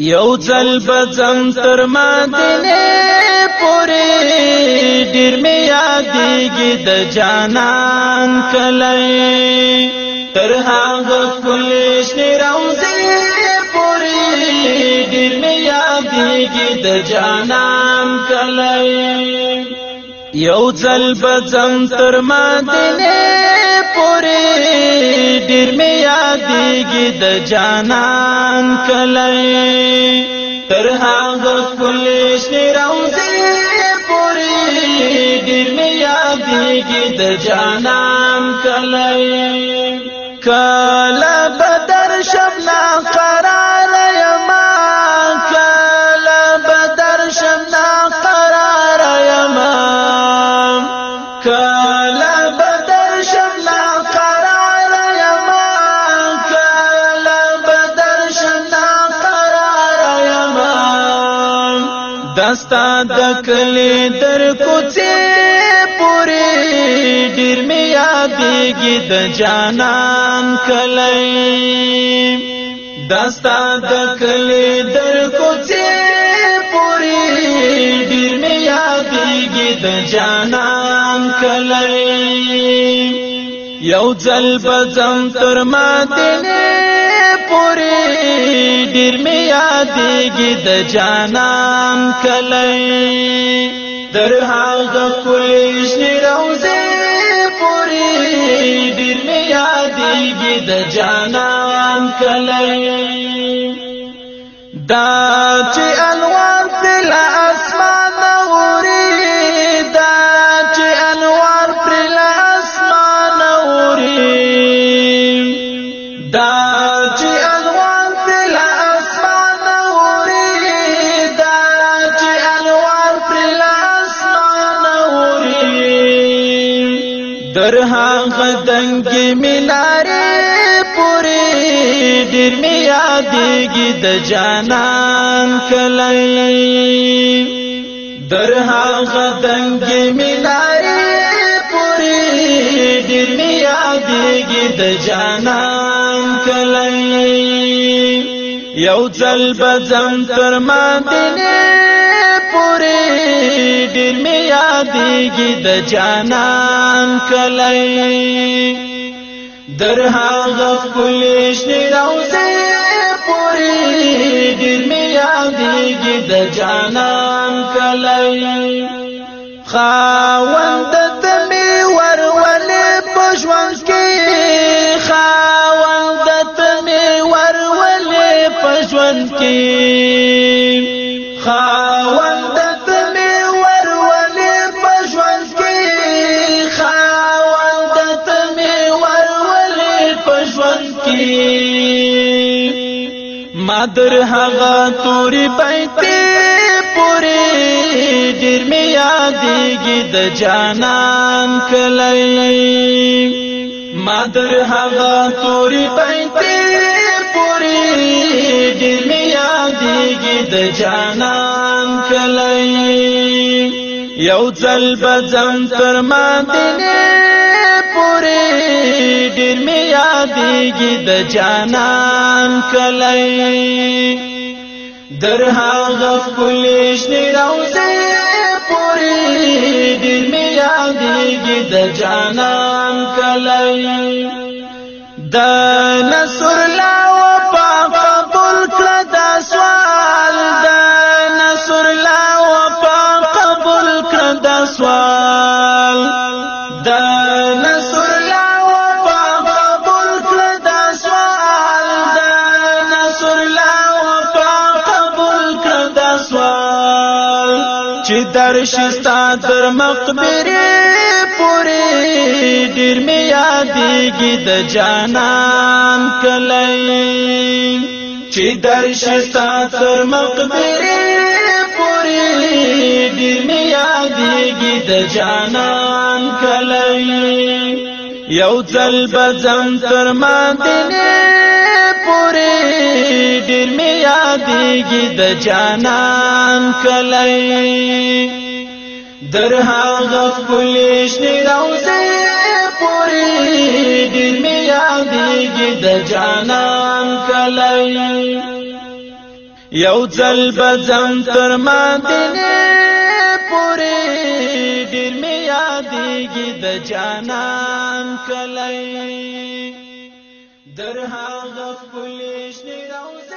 یو ځل بزم تر ما دلې پوره ډیر می یادېږي د جانان کله تر هغه کلش نه روزي پوره ډیر می یادېږي د جانان کله یو ځل بزم تر ما دلې پوری ډیر می یادېږي د جانان کلی تر هغه کلی شنه روزي پوری ډیر می یادېږي د جانان کلی کله بدر شب ناقه دستا د کلی در کوڅه پوری ډیر می یادېږي د جانان کلی دستا د کلی در کوڅه پوری ډیر می یادېږي د جانان کلی یو ځل بزم تر ماته نه پوری ډیر می یادېږي د جانان کلی در هغه کلی شنې روزې پورې ډېر مې یادېږي د جانان کلی دا چې الوان تر هغه دنګې ملارې پورې ډېر مې یادېږي د جانان کلی در هغه دنګې ملارې پورې ډېر مې یادېږي د جانان کلی یو ځل به ځم تر مدینې پوری ډیر می یادېږي د جانان کلی در هغه کلیش نه روزه پوری ډیر می یادېږي د جانان کلی خاوند ته می ورولې پښوان کې خاوند ته می ورولې پښوان کې مادر هغه تورې پېتې پورې ډېر مې یادېږي د جانان کلی مادر هغه تورې پېتې پورې ډېر مې یادېږي د جانان کلی یو ځل بزم تر ما دې یادېږي د جانان کلی در هغه خپلش نه روزه پوری دل می یادېږي د جانان کلی د درشستا تر مقبره پوری ډیر می یادېږي د جانان کلی چې درشستا تر مقبره پوری ډیر می یادېږي د جانان کلی یو ځل بزم تر مدینه پوری ډیر می یادېږي د جانان کلی در هغه پولیس نه روزه پوری ډیر می یادېږي د جانان کلی یو ځل بزم تر مدینه پوری ډیر می یادېږي د جانان کلی در هغه خپل شنه روز